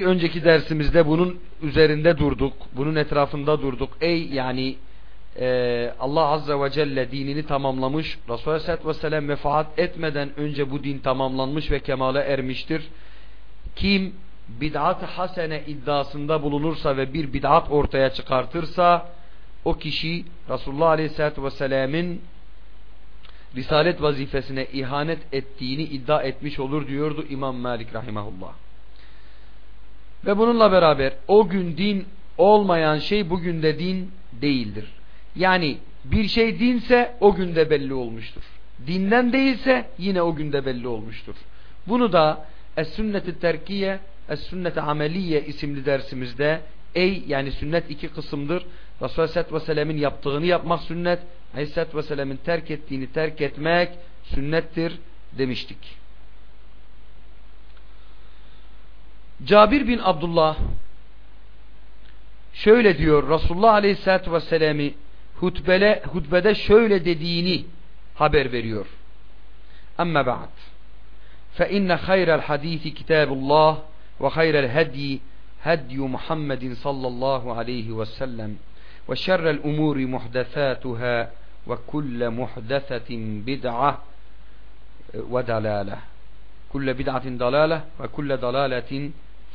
Önceki dersimizde bunun üzerinde durduk, bunun etrafında durduk. Ey yani e, Allah Azze ve Celle dinini tamamlamış, Resulullah Aleyhisselatü Vesselam vefat etmeden önce bu din tamamlanmış ve kemale ermiştir. Kim bid'at hasene iddiasında bulunursa ve bir bid'at ortaya çıkartırsa o kişi Resulullah Aleyhisselatü Vesselam'ın risalet vazifesine ihanet ettiğini iddia etmiş olur diyordu İmam Malik Rahimahullah. Ve bununla beraber o gün din olmayan şey bugün de din değildir. Yani bir şey dinse o günde belli olmuştur. Dinden değilse yine o günde belli olmuştur. Bunu da Es-Sünnet-i Terkiye, Es-Sünnet-i Ameliye isimli dersimizde ey yani sünnet iki kısımdır. Resulullah Aleyhisselatü Vesselam'ın yaptığını yapmak sünnet, Aleyhisselatü Vesselam'ın terk ettiğini terk etmek sünnettir demiştik. Cabir bin Abdullah şöyle diyor Resulullah Aleyhisselatü Vesselam'ı hutbele, hutbede şöyle dediğini haber veriyor. Amma ba'd. Fe inne hayral hadisi kitabullah ve hayral hedi hedi Muhammedin sallallahu aleyhi ve sellem ve şerrel umuri muhdesatuhâ ve kulle muhdesetin bid'ah ve dalâle. Kulle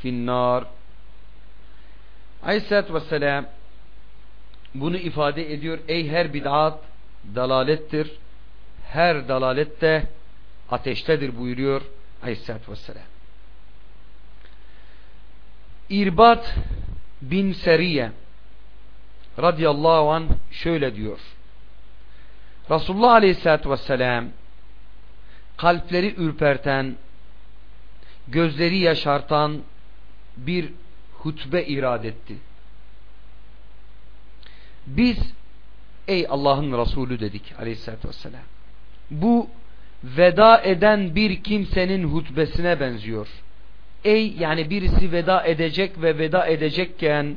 finnar. Aleyhisselatü Vesselam bunu ifade ediyor. Ey her bid'at dalalettir. Her dalalet de ateştedir buyuruyor Aleyhisselatü Vesselam. İrbat bin Seriye radıyallahu an şöyle diyor. Resulullah Aleyhisselatü Vesselam kalpleri ürperten, gözleri yaşartan bir hutbe irad etti. Biz ey Allah'ın Resulü dedik aleyhissalatü vesselam. Bu veda eden bir kimsenin hutbesine benziyor. Ey yani birisi veda edecek ve veda edecekken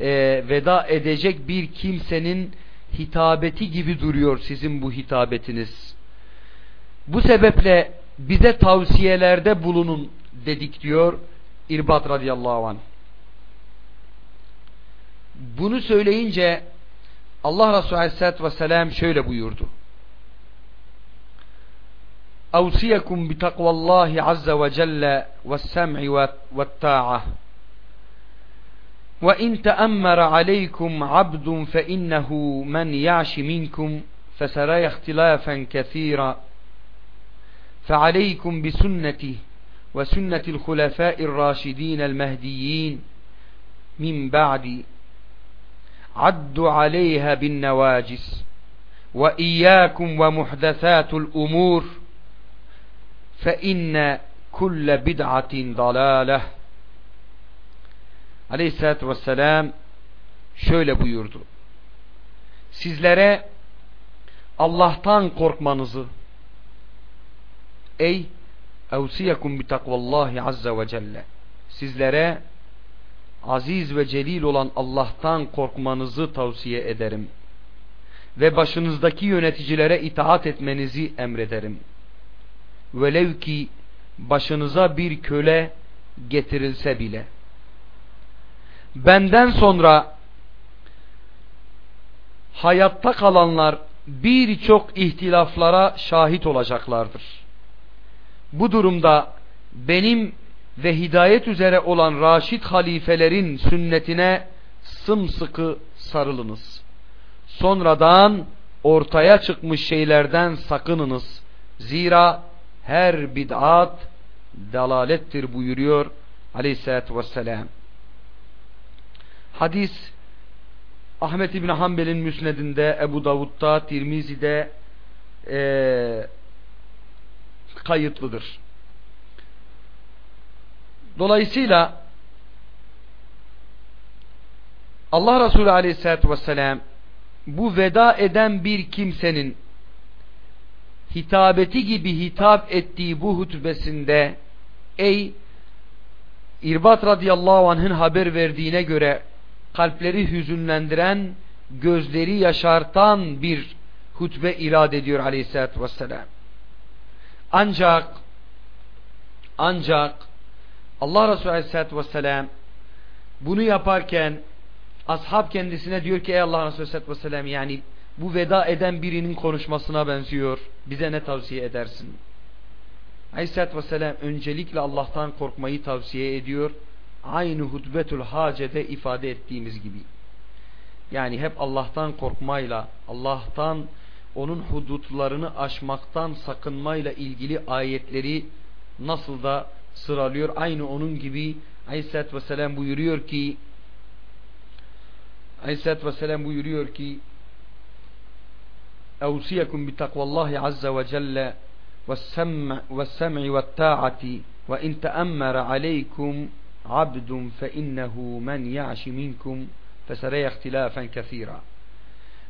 e, veda edecek bir kimsenin hitabeti gibi duruyor sizin bu hitabetiniz. Bu sebeple bize tavsiyelerde bulunun dedik diyor İrbat radıyallahu anh. Bunu söyleyince Allah Resulü aleyhissalatü vesselam şöyle buyurdu. أوصيكم بتقوى الله عز وجل والسمع والطاعة وإن تأمر عليكم عبد فإنه من يعش منكم فسرى اختلافا كثيرا فعليكم بسنتي وسنة الخلفاء الراشدين المهديين من بعد عدوا عليها بالنواجس وإياكم ومحدثات الأمور فإن كل بدعة ضلالة Aleyhisselatü Vesselam şöyle buyurdu. Sizlere Allah'tan korkmanızı ey evsiyekum bi takvallahi azze ve celle sizlere aziz ve celil olan Allah'tan korkmanızı tavsiye ederim. Ve başınızdaki yöneticilere itaat etmenizi emrederim. Velev ki başınıza bir köle getirilse bile. Benden sonra hayatta kalanlar birçok ihtilaflara şahit olacaklardır. Bu durumda benim ve hidayet üzere olan Raşid halifelerin sünnetine sımsıkı sarılınız. Sonradan ortaya çıkmış şeylerden sakınınız. Zira her bid'at dalalettir buyuruyor aleyhissalatü vesselam. Hadis Ahmet İbni Hanbel'in müsnedinde, Ebu Davud'da, Tirmizi'de e, kayıtlıdır. Dolayısıyla Allah Resulü Aleyhisselatü Vesselam bu veda eden bir kimsenin hitabeti gibi hitap ettiği bu hutbesinde ey İrbat radıyallahu anh'ın haber verdiğine göre kalpleri hüzünlendiren, gözleri yaşartan bir hutbe irad ediyor aleyhissalatü vesselam. Ancak ancak Allah Resulü Aleyhisselatü Vesselam bunu yaparken ashab kendisine diyor ki ey Allah Resulü Aleyhisselatü Vesselam yani bu veda eden birinin konuşmasına benziyor. Bize ne tavsiye edersin? Aleyhisselatü Vesselam öncelikle Allah'tan korkmayı tavsiye ediyor. Aynı hutbetül hacede ifade ettiğimiz gibi. Yani hep Allah'tan korkmayla, Allah'tan onun hudutlarını aşmaktan sakınmayla ilgili ayetleri nasıl da sıralıyor. Aynı onun gibi Aleyhisselatü Vesselam buyuruyor ki Aleyhisselatü Vesselam buyuruyor ki أوصيكم بتقوى الله عز وجل والسمع, والسمع والطاعة وإن تأمر عليكم عبد فإنه من يعش منكم فسرى اختلافا كثيرا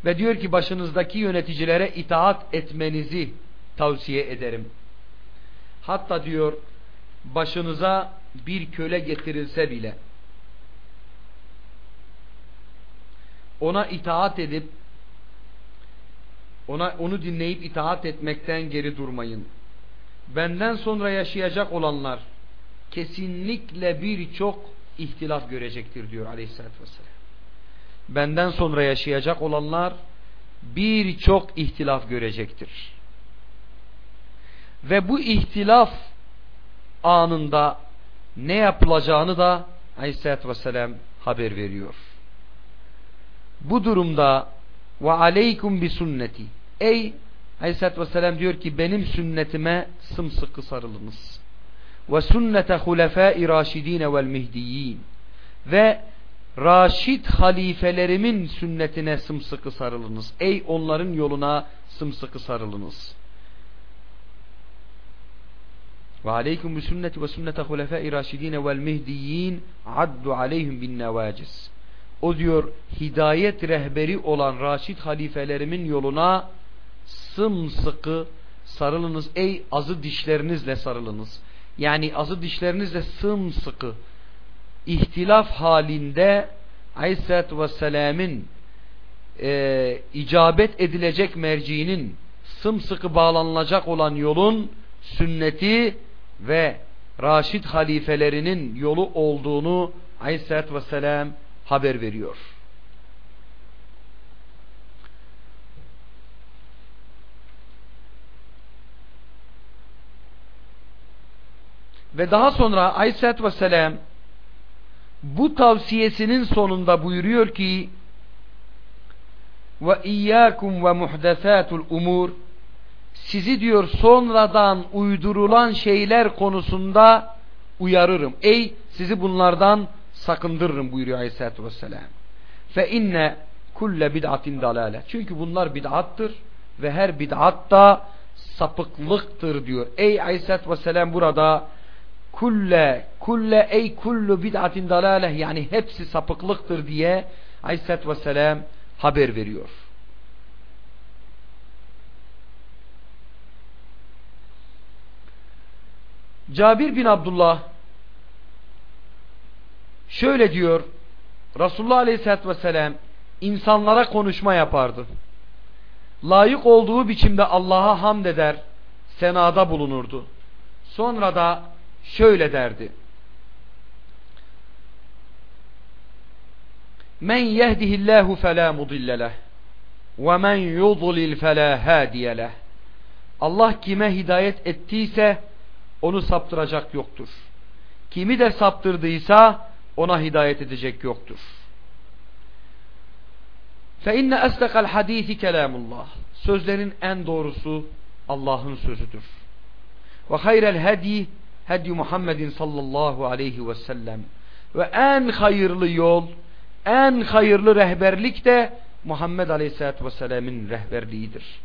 ve diyor ki başınızdaki yöneticilere itaat etmenizi tavsiye ederim. Hatta diyor başınıza bir köle getirilse bile ona itaat edip ona onu dinleyip itaat etmekten geri durmayın. Benden sonra yaşayacak olanlar kesinlikle birçok ihtilaf görecektir diyor Aleyhisselatü Vesselam. Benden sonra yaşayacak olanlar birçok ihtilaf görecektir. Ve bu ihtilaf anında ne yapılacağını da Aleyhisselatü Vesselam haber veriyor. Bu durumda ve aleykum bi sünneti. Ey Aleyhisselatü Vesselam diyor ki benim sünnetime sımsıkı sarılınız. Ve sünnete hulefâi raşidîne vel mihdiyyin. Ve Raşid halifelerimin sünnetine sımsıkı sarılınız. Ey onların yoluna sımsıkı sarılınız. Ve aleykum bi sünneti ve sünnete hulefâi raşidîne vel mihdiyyin addu aleyhim bin nevaciz. O diyor hidayet rehberi olan Raşid halifelerimin yoluna sımsıkı sarılınız. Ey azı dişlerinizle sarılınız. Yani azı dişlerinizle sımsıkı ihtilaf halinde Aleyhisselatü Vesselam'ın e, icabet edilecek merciinin sımsıkı bağlanılacak olan yolun sünneti ve Raşid halifelerinin yolu olduğunu Aleyhisselatü Vesselam haber veriyor. Ve daha sonra Aleyhisselatü Vesselam bu tavsiyesinin sonunda buyuruyor ki ve iyyakum ve muhdesatul umur sizi diyor sonradan uydurulan şeyler konusunda uyarırım. Ey sizi bunlardan sakındırırım buyuruyor Aleyhisselatü Vesselam. Fe inne kulle bid'atin dalale. Çünkü bunlar bid'attır ve her bid'at da sapıklıktır diyor. Ey Aleyhisselatü Vesselam burada kulle kulle ey kullu bid'atin dalale yani hepsi sapıklıktır diye Aleyhisselatü Vesselam haber veriyor. Cabir bin Abdullah şöyle diyor Resulullah Aleyhisselatü Vesselam insanlara konuşma yapardı. Layık olduğu biçimde Allah'a hamd eder, senada bulunurdu. Sonra da şöyle derdi. Men yehdihillahu fela mudille ve men yudlil fela hadiye Allah kime hidayet ettiyse onu saptıracak yoktur. Kimi de saptırdıysa ona hidayet edecek yoktur. Fe inne estekal hadisi kelamullah. Sözlerin en doğrusu Allah'ın sözüdür. Ve hayrel hedi Muhammedin sallallahu aleyhi ve sellem. Ve en hayırlı yol, en hayırlı rehberlik de Muhammed aleyhissalatü vesselam'ın rehberliğidir.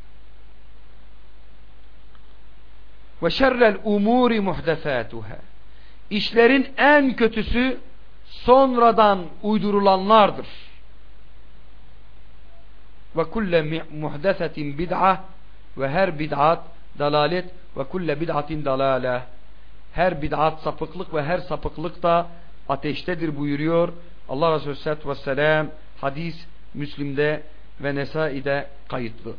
Ve şerrel umuri muhdesatuhâ. İşlerin en kötüsü sonradan uydurulanlardır. Ve kulle muhdesetin bid'a ve her bid'at dalalet ve kulle bid'atin dalale. Her bid'at sapıklık ve her sapıklık da ateştedir buyuruyor. Allah Resulü Aleyhisselatü Vesselam hadis Müslim'de ve Nesai'de kayıtlı.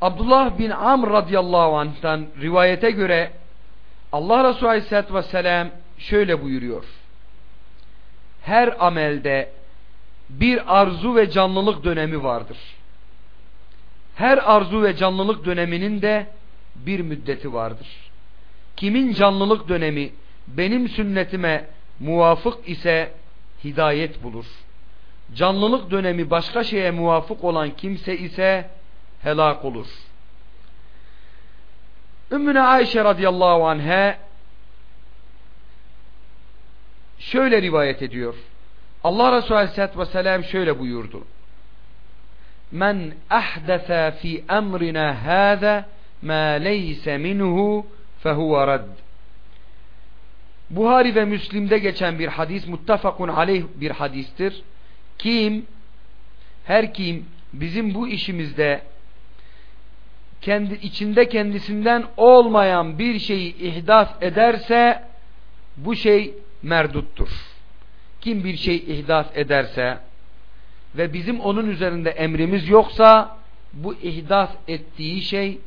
Abdullah bin Amr radıyallahu anh'tan rivayete göre Allah Resulü Aleyhisselatü Vesselam şöyle buyuruyor. Her amelde bir arzu ve canlılık dönemi vardır. Her arzu ve canlılık döneminin de bir müddeti vardır. Kimin canlılık dönemi benim sünnetime muvafık ise hidayet bulur. Canlılık dönemi başka şeye muvafık olan kimse ise helak olur. Ümmüne Ayşe radıyallahu anh'a şöyle rivayet ediyor. Allah Resulü aleyhissalatü vesselam şöyle buyurdu. Men ahdese fi emrina hâze ma leyse minhu fehuve redd. Buhari ve Müslim'de geçen bir hadis, muttafakun aleyh bir hadistir. Kim, her kim bizim bu işimizde kendi içinde kendisinden olmayan bir şeyi ihdas ederse bu şey merduttur. Kim bir şey ihdas ederse ve bizim onun üzerinde emrimiz yoksa bu ihdas ettiği şey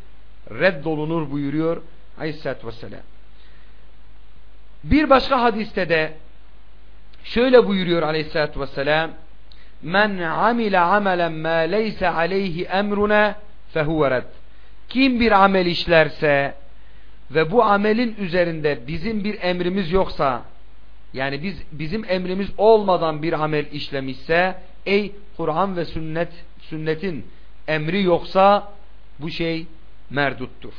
reddolunur buyuruyor Aleyhisselatü Vesselam. Bir başka hadiste de şöyle buyuruyor Aleyhisselatü Vesselam Men amile amelen ma leyse aleyhi emruna fehuve red. Kim bir amel işlerse ve bu amelin üzerinde bizim bir emrimiz yoksa yani biz bizim emrimiz olmadan bir amel işlemişse ey Kur'an ve sünnet sünnetin emri yoksa bu şey merduttur.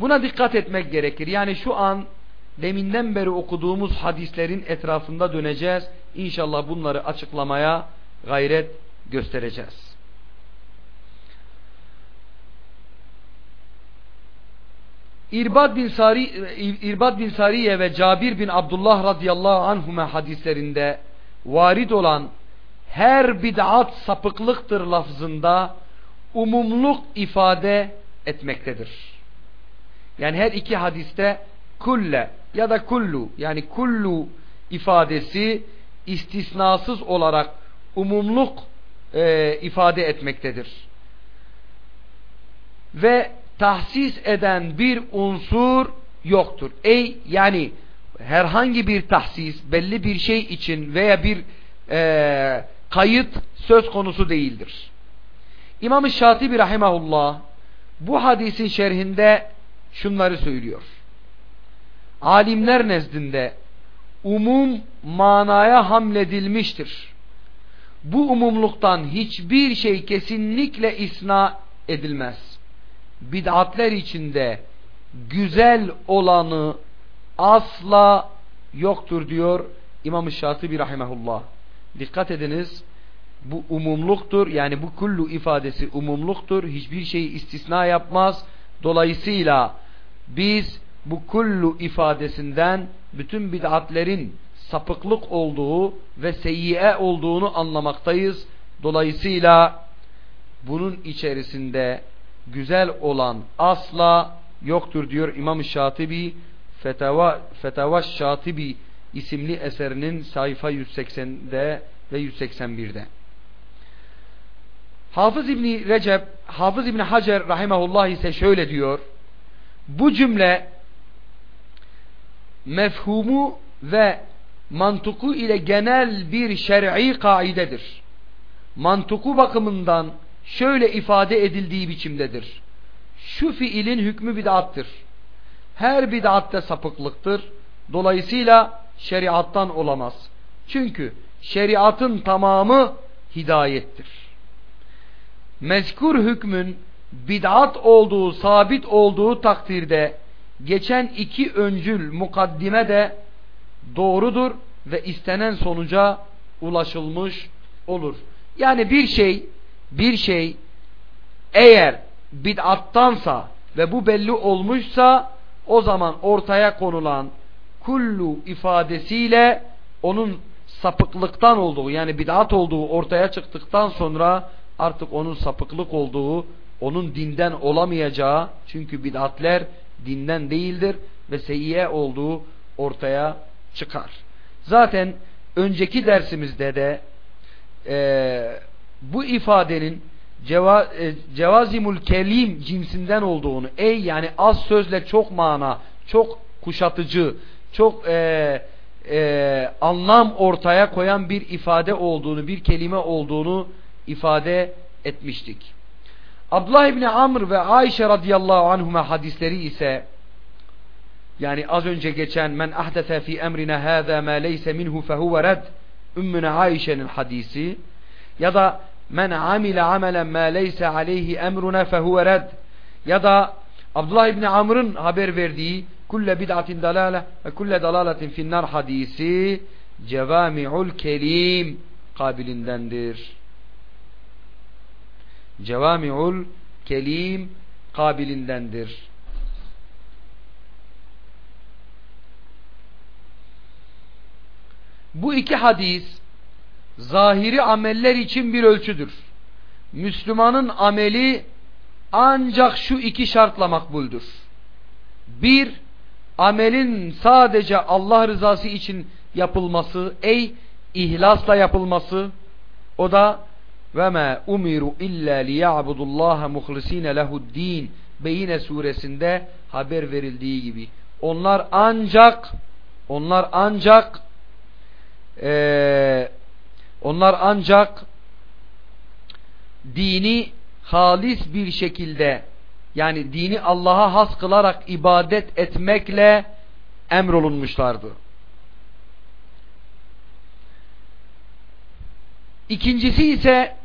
Buna dikkat etmek gerekir. Yani şu an deminden beri okuduğumuz hadislerin etrafında döneceğiz. İnşallah bunları açıklamaya gayret göstereceğiz. İrbad bin Sari İrbad bin Sariye ve Cabir bin Abdullah radıyallahu anhuma hadislerinde varid olan her bid'at sapıklıktır lafzında umumluk ifade etmektedir. Yani her iki hadiste kulle ya da kullu yani kullu ifadesi istisnasız olarak umumluk e, ifade etmektedir. Ve tahsis eden bir unsur yoktur. Ey yani herhangi bir tahsis belli bir şey için veya bir e, kayıt söz konusu değildir. İmam-ı Şatibi Rahimahullah bu hadisin şerhinde şunları söylüyor. Alimler nezdinde umum manaya hamledilmiştir. Bu umumluktan hiçbir şey kesinlikle isna edilmez. Bid'atler içinde güzel olanı asla yoktur diyor İmam-ı Şatibi Rahimahullah. Dikkat ediniz bu umumluktur. Yani bu kullu ifadesi umumluktur. Hiçbir şeyi istisna yapmaz. Dolayısıyla biz bu kullu ifadesinden bütün bid'atlerin sapıklık olduğu ve seyyiye olduğunu anlamaktayız. Dolayısıyla bunun içerisinde güzel olan asla yoktur diyor İmam Şatibi Fetava, Fetava Şatibi isimli eserinin sayfa 180'de ve 181'de. Hafız İbni Recep, Hafız İbni Hacer rahimahullah ise şöyle diyor. Bu cümle mefhumu ve mantuku ile genel bir şer'i kaidedir. Mantuku bakımından şöyle ifade edildiği biçimdedir. Şu fiilin hükmü bid'attır. Her bid'atte sapıklıktır. Dolayısıyla şeriattan olamaz. Çünkü şeriatın tamamı hidayettir. Mezkur hükmün bid'at olduğu, sabit olduğu takdirde geçen iki öncül mukaddime de doğrudur ve istenen sonuca ulaşılmış olur. Yani bir şey bir şey eğer bid'attansa ve bu belli olmuşsa o zaman ortaya konulan kullu ifadesiyle onun sapıklıktan olduğu yani bid'at olduğu ortaya çıktıktan sonra artık onun sapıklık olduğu onun dinden olamayacağı çünkü bid'atler dinden değildir ve seyyiye olduğu ortaya çıkar. Zaten önceki dersimizde de e, bu ifadenin ceva, e, cevazimul kelim cinsinden olduğunu ey yani az sözle çok mana çok kuşatıcı çok e, e, anlam ortaya koyan bir ifade olduğunu bir kelime olduğunu ifade etmiştik. Abdullah İbni Amr ve Ayşe radıyallahu anhuma hadisleri ise yani az önce geçen men ahdese fi emrina hâzâ mâ leyse minhu fehuve red Ümmüne Ayşe'nin hadisi ya da men amile amelen ma leyse aleyhi emruna fehuve red ya da Abdullah İbni Amr'ın haber verdiği kulle bid'atin dalale ve kulle dalaletin finnar hadisi cevami'ul kelim kabilindendir. Cevami'ul kelim kabilindendir. Bu iki hadis zahiri ameller için bir ölçüdür. Müslümanın ameli ancak şu iki şartla makbuldür. Bir, amelin sadece Allah rızası için yapılması, ey ihlasla yapılması, o da ve ma umiru illa liya'budullaha muhlisine lehu'd-din Beyine suresinde haber verildiği gibi. Onlar ancak onlar ancak e, onlar ancak dini halis bir şekilde yani dini Allah'a has kılarak ibadet etmekle emrolunmuşlardı. İkincisi ise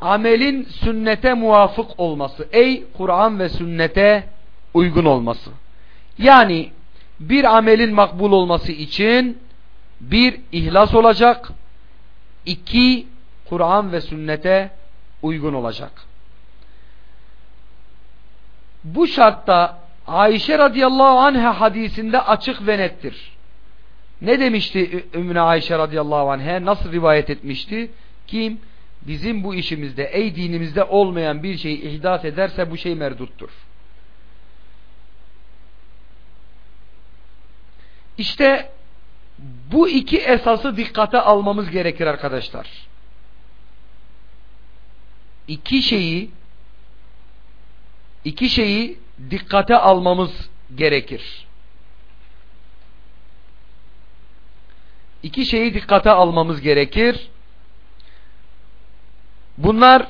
amelin sünnete muvafık olması. Ey Kur'an ve sünnete uygun olması. Yani bir amelin makbul olması için bir ihlas olacak, iki Kur'an ve sünnete uygun olacak. Bu şartta Ayşe radıyallahu anha hadisinde açık ve nettir. Ne demişti Ümmüne Ayşe radıyallahu anha? Nasıl rivayet etmişti? Kim bizim bu işimizde, ey dinimizde olmayan bir şeyi ihdas ederse bu şey merduttur. İşte bu iki esası dikkate almamız gerekir arkadaşlar. İki şeyi iki şeyi dikkate almamız gerekir. İki şeyi dikkate almamız gerekir. Bunlar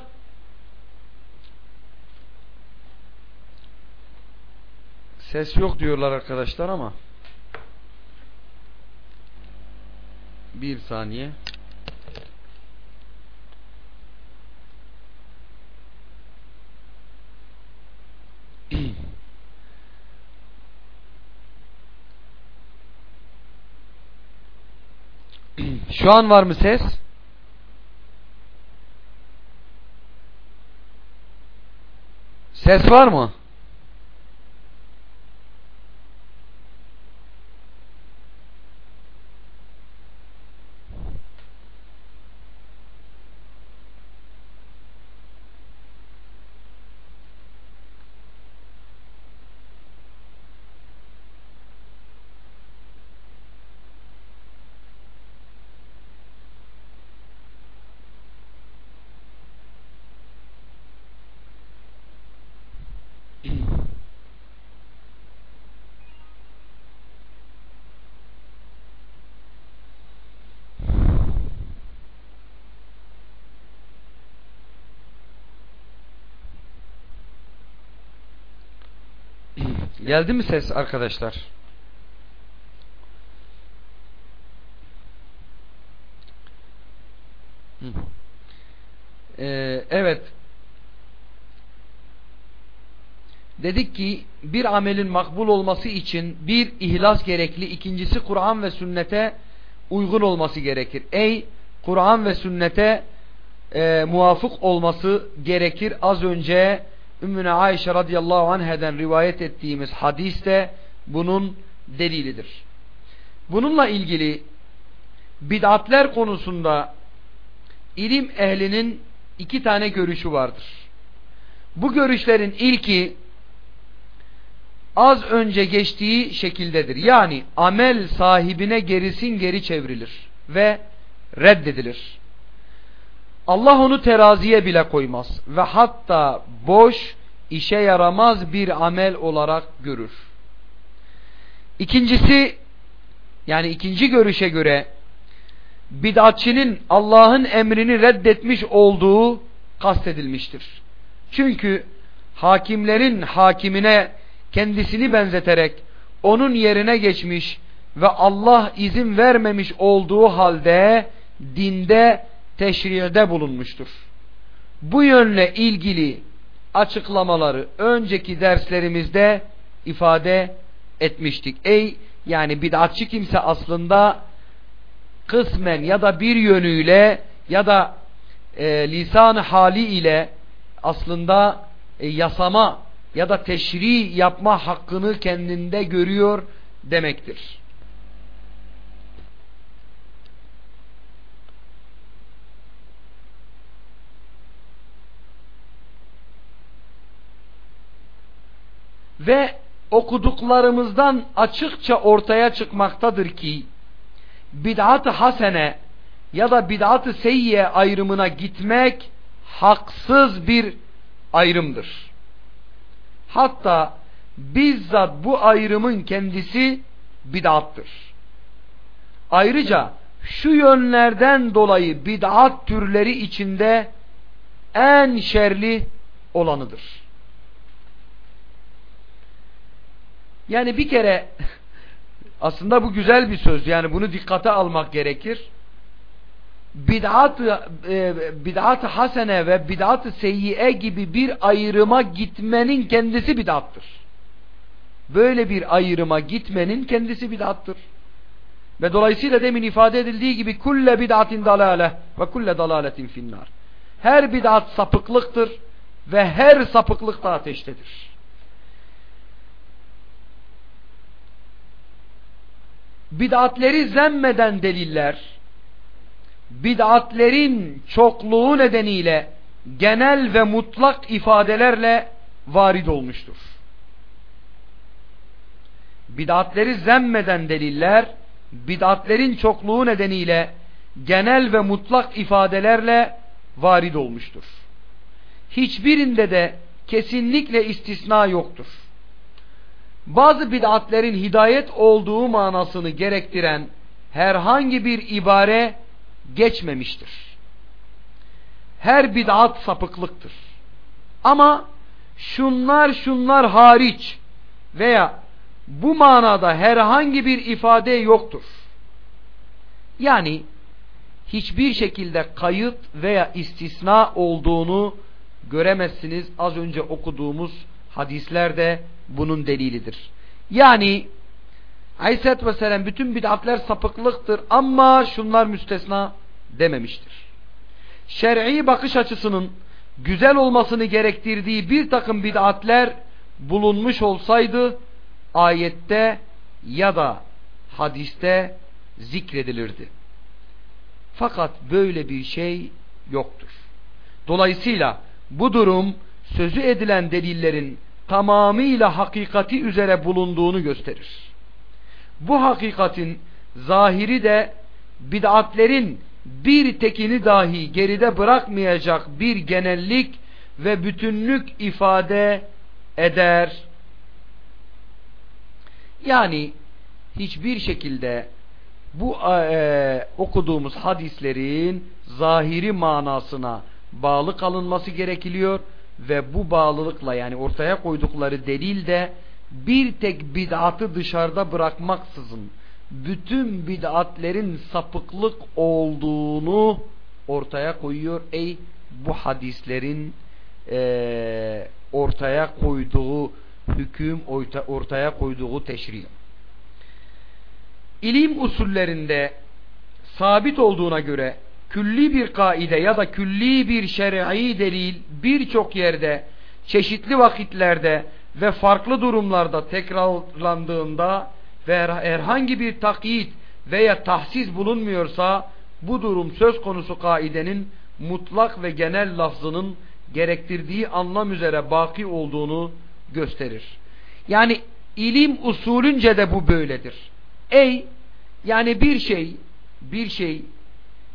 ses yok diyorlar arkadaşlar ama bir saniye Şu an var mı ses? Ses var mı? Geldi mi ses arkadaşlar? Ee, evet. Dedik ki bir amelin makbul olması için bir ihlas gerekli, ikincisi Kur'an ve sünnete uygun olması gerekir. Ey Kur'an ve sünnete e, muvafık olması gerekir. Az önce Ümmüne Ayşe radıyallahu anheden rivayet ettiğimiz hadis de bunun delilidir. Bununla ilgili bid'atler konusunda ilim ehlinin iki tane görüşü vardır. Bu görüşlerin ilki az önce geçtiği şekildedir. Yani amel sahibine gerisin geri çevrilir ve reddedilir. Allah onu teraziye bile koymaz ve hatta boş, işe yaramaz bir amel olarak görür. İkincisi, yani ikinci görüşe göre bid'atçinin Allah'ın emrini reddetmiş olduğu kastedilmiştir. Çünkü hakimlerin hakimine kendisini benzeterek onun yerine geçmiş ve Allah izin vermemiş olduğu halde dinde teşriyede bulunmuştur. Bu yönle ilgili açıklamaları önceki derslerimizde ifade etmiştik. Ey yani bid'atçı kimse aslında kısmen ya da bir yönüyle ya da e, lisan hali ile aslında e, yasama ya da teşri yapma hakkını kendinde görüyor demektir. Ve okuduklarımızdan açıkça ortaya çıkmaktadır ki bid'at-ı hasene ya da bid'at-ı seyyiye ayrımına gitmek haksız bir ayrımdır. Hatta bizzat bu ayrımın kendisi bid'attır. Ayrıca şu yönlerden dolayı bid'at türleri içinde en şerli olanıdır. Yani bir kere aslında bu güzel bir söz. Yani bunu dikkate almak gerekir. Bid'at e, bid'at hasene ve bid'at seyyiye gibi bir ayrıma gitmenin kendisi bid'attır. Böyle bir ayrıma gitmenin kendisi bid'attır. Ve dolayısıyla demin ifade edildiği gibi kulle bid'atin dalale ve kulle dalaletin finnar. Her bid'at sapıklıktır ve her sapıklık da ateştedir. Bid'atleri zemmeden deliller, bid'atlerin çokluğu nedeniyle genel ve mutlak ifadelerle varid olmuştur. Bid'atleri zemmeden deliller, bid'atlerin çokluğu nedeniyle genel ve mutlak ifadelerle varid olmuştur. Hiçbirinde de kesinlikle istisna yoktur bazı bid'atlerin hidayet olduğu manasını gerektiren herhangi bir ibare geçmemiştir. Her bid'at sapıklıktır. Ama şunlar şunlar hariç veya bu manada herhangi bir ifade yoktur. Yani hiçbir şekilde kayıt veya istisna olduğunu göremezsiniz az önce okuduğumuz hadislerde bunun delilidir. Yani Aleyhisselatü Vesselam bütün bid'atler sapıklıktır ama şunlar müstesna dememiştir. Şer'i bakış açısının güzel olmasını gerektirdiği bir takım bid'atler bulunmuş olsaydı ayette ya da hadiste zikredilirdi. Fakat böyle bir şey yoktur. Dolayısıyla bu durum sözü edilen delillerin tamamıyla hakikati üzere bulunduğunu gösterir. Bu hakikatin zahiri de bid'atlerin bir tekini dahi geride bırakmayacak bir genellik ve bütünlük ifade eder. Yani hiçbir şekilde bu e, okuduğumuz hadislerin zahiri manasına bağlı kalınması gerekiliyor ve bu bağlılıkla yani ortaya koydukları delil de bir tek bid'atı dışarıda bırakmaksızın bütün bid'atlerin sapıklık olduğunu ortaya koyuyor. Ey bu hadislerin e, ortaya koyduğu hüküm ortaya koyduğu teşri. İlim usullerinde sabit olduğuna göre külli bir kaide ya da külli bir şer'i delil birçok yerde, çeşitli vakitlerde ve farklı durumlarda tekrarlandığında ve herhangi bir takyit veya tahsis bulunmuyorsa bu durum söz konusu kaidenin mutlak ve genel lafzının gerektirdiği anlam üzere baki olduğunu gösterir. Yani ilim usulünce de bu böyledir. Ey yani bir şey bir şey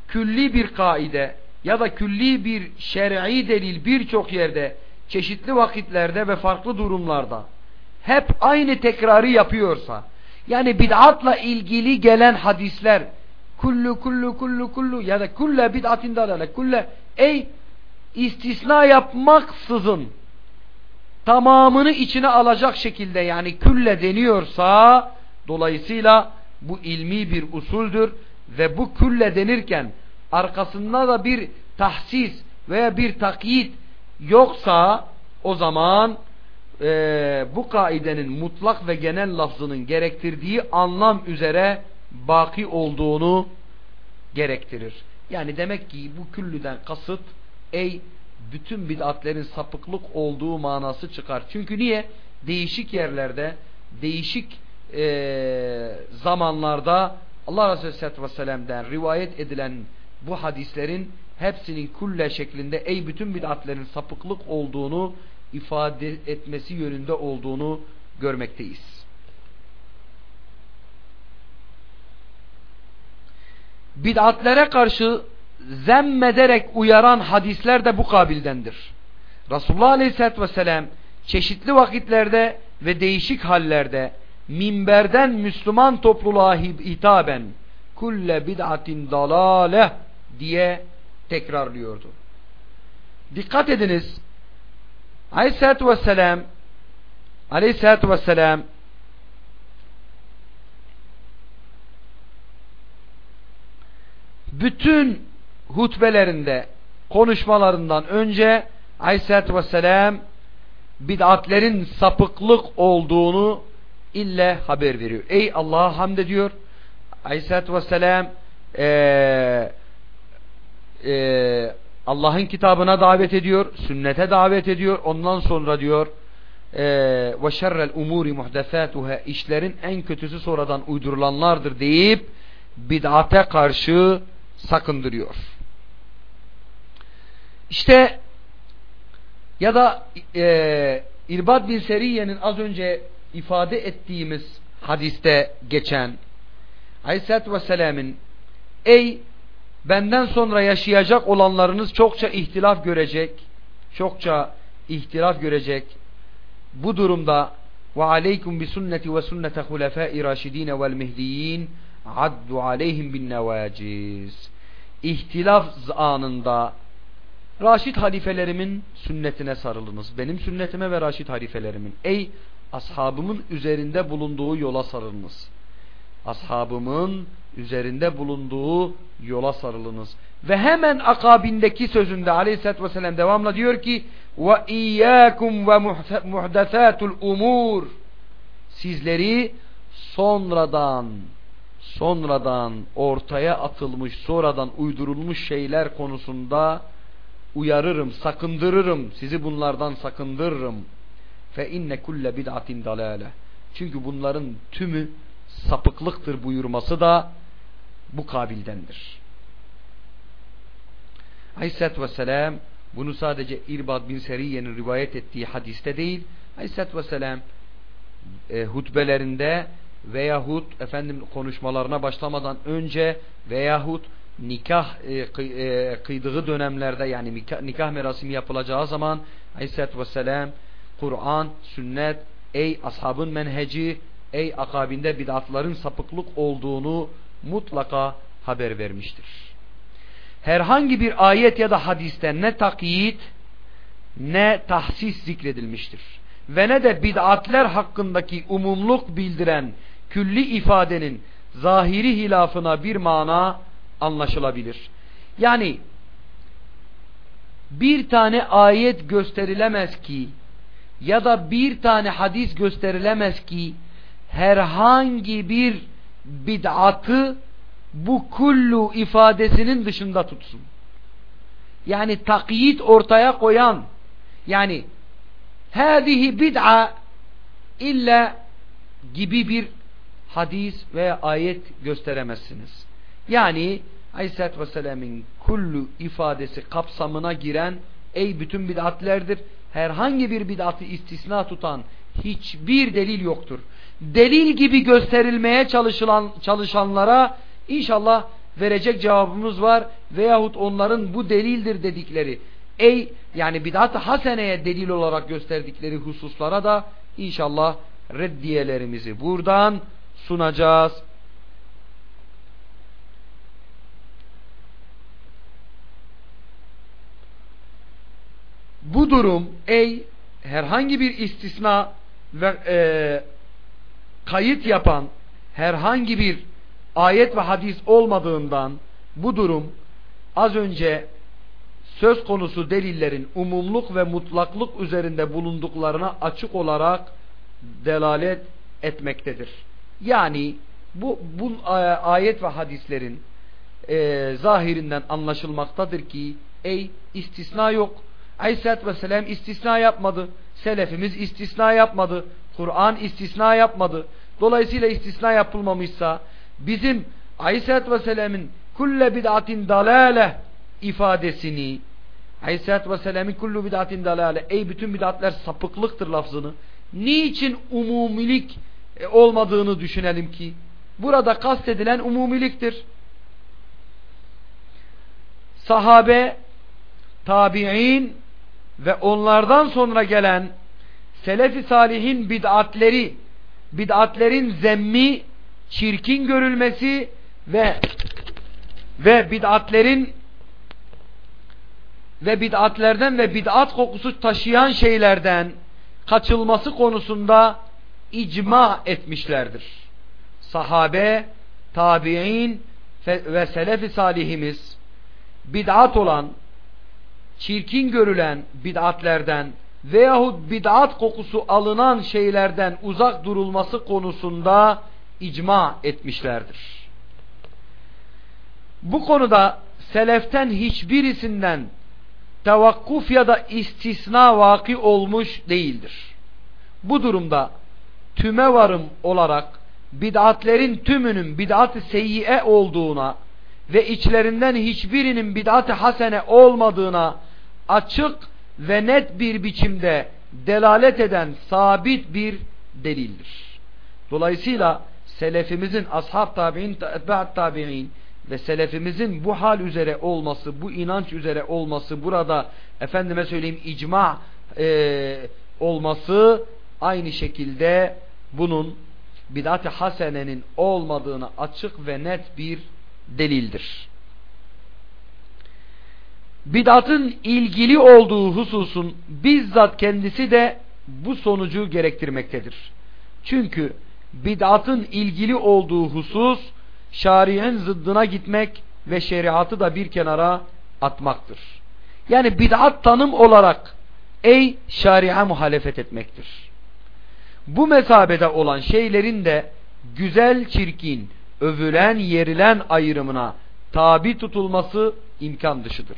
külli bir kaide ya da külli bir şer'i delil birçok yerde çeşitli vakitlerde ve farklı durumlarda hep aynı tekrarı yapıyorsa yani bid'atla ilgili gelen hadisler kullu kullu kullu kullu ya da kulle bid'atin dalale kulle ey istisna yapmaksızın tamamını içine alacak şekilde yani külle deniyorsa dolayısıyla bu ilmi bir usuldür ve bu külle denirken arkasında da bir tahsis veya bir takyit yoksa o zaman e, bu kaidenin mutlak ve genel lafzının gerektirdiği anlam üzere baki olduğunu gerektirir. Yani demek ki bu küllüden kasıt ey bütün bid'atlerin sapıklık olduğu manası çıkar. Çünkü niye? Değişik yerlerde, değişik e, zamanlarda Allah Resulü Aleyhisselatü Vesselam'dan rivayet edilen bu hadislerin hepsinin kulle şeklinde ey bütün bid'atlerin sapıklık olduğunu ifade etmesi yönünde olduğunu görmekteyiz. Bid'atlere karşı zemmederek uyaran hadisler de bu kabildendir. Resulullah Aleyhisselatü Vesselam çeşitli vakitlerde ve değişik hallerde minberden Müslüman topluluğa hitaben kulle bid'atin dalale diye tekrarlıyordu. Dikkat ediniz. Aleyhisselatü Vesselam Aleyhisselatü Vesselam bütün hutbelerinde konuşmalarından önce Aleyhisselatü Vesselam bid'atlerin sapıklık olduğunu ille haber veriyor. Ey Allah'a hamd ediyor. Aleyhisselatü Vesselam ee, e, Allah'ın kitabına davet ediyor, sünnete davet ediyor. Ondan sonra diyor ve şerrel umuri muhdesatuhâ işlerin en kötüsü sonradan uydurulanlardır deyip bid'ate karşı sakındırıyor. İşte ya da e, İrbad bin Seriye'nin az önce ifade ettiğimiz hadiste geçen Aleyhisselatü Vesselam'ın ey benden sonra yaşayacak olanlarınız çokça ihtilaf görecek çokça ihtilaf görecek bu durumda ve aleykum bi sünneti ve sünnete hulefai raşidin vel mehdiyin addu aleyhim bin nevaciz ihtilaf anında Raşid halifelerimin sünnetine sarılınız. Benim sünnetime ve Raşid halifelerimin. Ey ashabımın üzerinde bulunduğu yola sarılınız. Ashabımın üzerinde bulunduğu yola sarılınız. Ve hemen akabindeki sözünde aleyhissalatü vesselam devamla diyor ki ve iyyakum ve muhdesatul umur sizleri sonradan sonradan ortaya atılmış sonradan uydurulmuş şeyler konusunda uyarırım sakındırırım sizi bunlardan sakındırırım fe inne kulle bid'atin dalale çünkü bunların tümü sapıklıktır buyurması da bu kabildendir. Aleyhisselatü Vesselam bunu sadece İrbad bin Seriye'nin rivayet ettiği hadiste değil, Aleyhisselatü Vesselam e, hutbelerinde veyahut efendim konuşmalarına başlamadan önce veyahut nikah e, kıy, e, kıydığı dönemlerde yani nikah, nikah merasimi yapılacağı zaman Aleyhisselatü Vesselam Kur'an, sünnet, ey ashabın menheci, ey akabinde bid'atların sapıklık olduğunu mutlaka haber vermiştir. Herhangi bir ayet ya da hadiste ne takyit ne tahsis zikredilmiştir. Ve ne de bid'atler hakkındaki umumluk bildiren külli ifadenin zahiri hilafına bir mana anlaşılabilir. Yani bir tane ayet gösterilemez ki ya da bir tane hadis gösterilemez ki herhangi bir bid'atı bu kullu ifadesinin dışında tutsun. Yani takyit ortaya koyan yani hadihi bid'a illa gibi bir hadis veya ayet gösteremezsiniz. Yani Aleyhisselatü Vesselam'ın kullu ifadesi kapsamına giren ey bütün bid'atlerdir. Herhangi bir bid'atı istisna tutan hiçbir delil yoktur delil gibi gösterilmeye çalışılan çalışanlara inşallah verecek cevabımız var veyahut onların bu delildir dedikleri ey yani bid'at-ı haseneye delil olarak gösterdikleri hususlara da inşallah reddiyelerimizi buradan sunacağız. Bu durum ey herhangi bir istisna ve e, kayıt yapan herhangi bir ayet ve hadis olmadığından bu durum az önce söz konusu delillerin umumluk ve mutlaklık üzerinde bulunduklarına açık olarak delalet etmektedir. Yani bu, bu ayet ve hadislerin e, zahirinden anlaşılmaktadır ki ey istisna yok. Aleyhisselatü Vesselam istisna yapmadı. Selefimiz istisna yapmadı. Kur'an istisna yapmadı. Dolayısıyla istisna yapılmamışsa bizim Aleyhisselatü Vesselam'ın kulle bid'atin dalale ifadesini Aleyhisselatü Vesselam'ın kullu bid'atin dalale ey bütün bid'atler sapıklıktır lafzını niçin umumilik e, olmadığını düşünelim ki burada kastedilen umumiliktir. Sahabe, tabi'in ve onlardan sonra gelen selef-i salihin bid'atleri, bid'atlerin zemmi, çirkin görülmesi ve ve bid'atlerin ve bid'atlerden ve bid'at kokusu taşıyan şeylerden kaçılması konusunda icma etmişlerdir. Sahabe, tabi'in ve selef-i salihimiz bid'at olan, çirkin görülen bid'atlerden veyahut bid'at kokusu alınan şeylerden uzak durulması konusunda icma etmişlerdir. Bu konuda seleften hiçbirisinden tevakkuf ya da istisna vaki olmuş değildir. Bu durumda tüme varım olarak bid'atlerin tümünün bid'at-ı seyyiye olduğuna ve içlerinden hiçbirinin bid'at-ı hasene olmadığına açık ve net bir biçimde delalet eden sabit bir delildir. Dolayısıyla selefimizin ashab tabi'in, etba'at tabi'in ve selefimizin bu hal üzere olması, bu inanç üzere olması, burada efendime söyleyeyim icma e, olması aynı şekilde bunun bid'at-ı hasenenin olmadığını açık ve net bir delildir. Bid'atın ilgili olduğu hususun bizzat kendisi de bu sonucu gerektirmektedir. Çünkü bid'atın ilgili olduğu husus şari'in zıddına gitmek ve şeriatı da bir kenara atmaktır. Yani bid'at tanım olarak ey şari'a muhalefet etmektir. Bu mesabede olan şeylerin de güzel çirkin, övülen yerilen ayrımına tabi tutulması imkan dışıdır.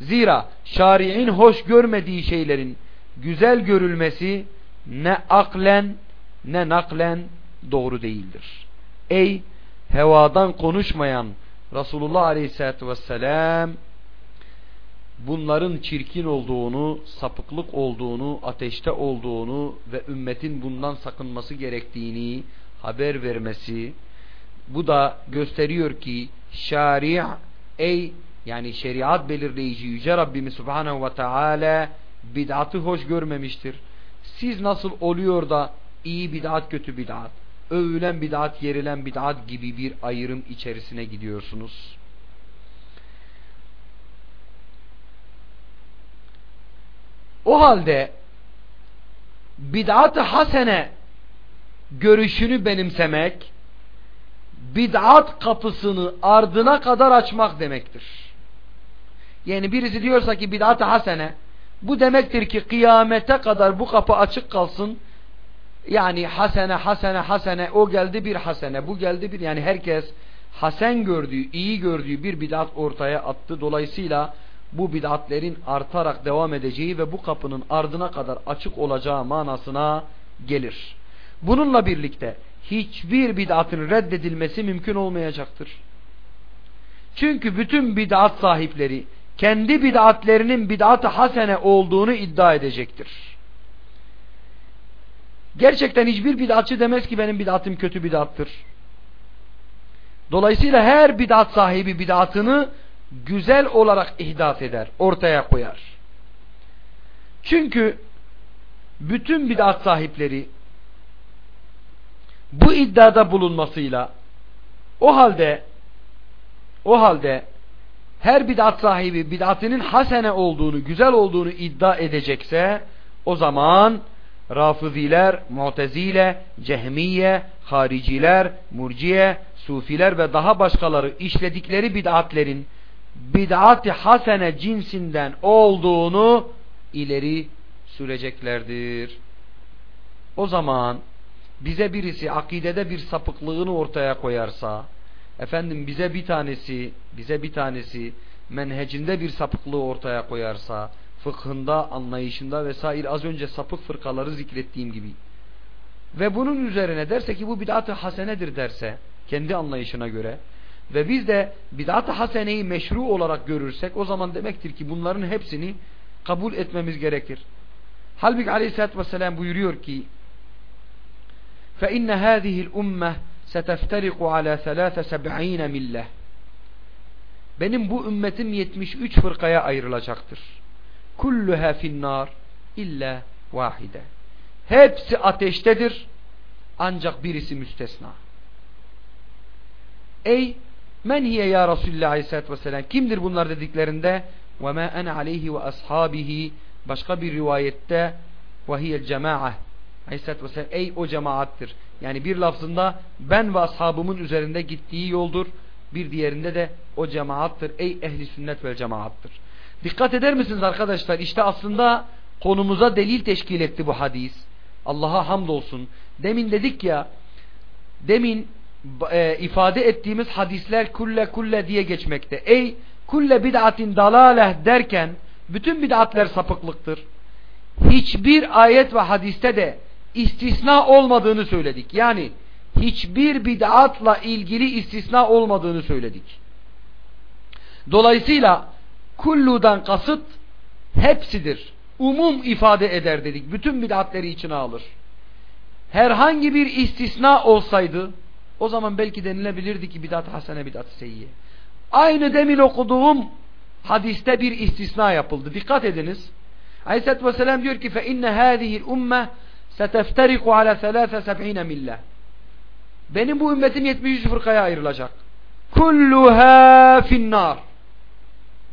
Zira şari'in hoş görmediği şeylerin güzel görülmesi ne aklen ne naklen doğru değildir. Ey hevadan konuşmayan Resulullah Aleyhisselatü Vesselam bunların çirkin olduğunu, sapıklık olduğunu, ateşte olduğunu ve ümmetin bundan sakınması gerektiğini haber vermesi bu da gösteriyor ki şari' ey yani şeriat belirleyici yüce Rabbimiz Subhanahu ve Teala bid'atı hoş görmemiştir. Siz nasıl oluyor da iyi bid'at kötü bid'at övülen bid'at, yerilen bid'at gibi bir ayrım içerisine gidiyorsunuz. O halde bid'at-ı hasene görüşünü benimsemek bid'at kapısını ardına kadar açmak demektir. Yani birisi diyorsa ki bid'at-ı hasene bu demektir ki kıyamete kadar bu kapı açık kalsın yani hasene hasene hasene o geldi bir hasene bu geldi bir yani herkes hasen gördüğü iyi gördüğü bir bid'at ortaya attı. Dolayısıyla bu bid'atlerin artarak devam edeceği ve bu kapının ardına kadar açık olacağı manasına gelir. Bununla birlikte hiçbir bid'atın reddedilmesi mümkün olmayacaktır. Çünkü bütün bid'at sahipleri kendi bid'atlerinin bid'at-ı hasene olduğunu iddia edecektir. Gerçekten hiçbir bid'atçı demez ki benim bid'atım kötü bid'attır. Dolayısıyla her bid'at sahibi bid'atını güzel olarak ihdat eder, ortaya koyar. Çünkü bütün bid'at sahipleri bu iddiada bulunmasıyla o halde o halde her bid'at sahibi bid'atının hasene olduğunu, güzel olduğunu iddia edecekse o zaman Rafiziler, Mu'tezile, Cehmiye, Hariciler, Murciye, Sufiler ve daha başkaları işledikleri bid'atlerin bid'at-ı hasene cinsinden olduğunu ileri süreceklerdir. O zaman bize birisi akidede bir sapıklığını ortaya koyarsa efendim bize bir tanesi bize bir tanesi menhecinde bir sapıklığı ortaya koyarsa fıkhında, anlayışında vesaire az önce sapık fırkaları zikrettiğim gibi ve bunun üzerine derse ki bu bid'at-ı hasenedir derse kendi anlayışına göre ve biz de bid'at-ı haseneyi meşru olarak görürsek o zaman demektir ki bunların hepsini kabul etmemiz gerekir. Halbuki aleyhissalatü vesselam buyuruyor ki فَاِنَّ هَذِهِ الْاُمَّةِ سَتَفْتَرِقُ عَلَى ثَلَاثَ سَبْعِينَ مِلَّةِ Benim bu ümmetim 73 fırkaya ayrılacaktır. Kulluha finnar illa vahide. Hepsi ateştedir ancak birisi müstesna. Ey men hiye ya Resulullah Aleyhisselatü Vesselam kimdir bunlar dediklerinde ve ma ene aleyhi ve ashabihi başka bir rivayette ve hiyel cemaah Aleyhisselatü Vesselam ey o cemaattir. Yani bir lafzında ben ve ashabımın üzerinde gittiği yoldur. Bir diğerinde de o cemaattır. Ey ehli sünnet vel cemaattır. Dikkat eder misiniz arkadaşlar? İşte aslında konumuza delil teşkil etti bu hadis. Allah'a hamdolsun. Demin dedik ya demin e, ifade ettiğimiz hadisler kulle kulle diye geçmekte. Ey kulle bid'atin dalaleh derken bütün bid'atler sapıklıktır. Hiçbir ayet ve hadiste de istisna olmadığını söyledik. Yani hiçbir bid'atla ilgili istisna olmadığını söyledik. Dolayısıyla kulludan kasıt hepsidir. Umum ifade eder dedik. Bütün bid'atleri içine alır. Herhangi bir istisna olsaydı o zaman belki denilebilirdi ki bid'at hasene bid'at seyyiye. Aynı demin okuduğum hadiste bir istisna yapıldı. Dikkat ediniz. Aleyhisselatü Vesselam diyor ki فَاِنَّ هَذِهِ الْاُمَّةِ seteftariku ala selâse seb'ine. Benim bu ümmetim 73 fırkaya ayrılacak. Kulluha finnar.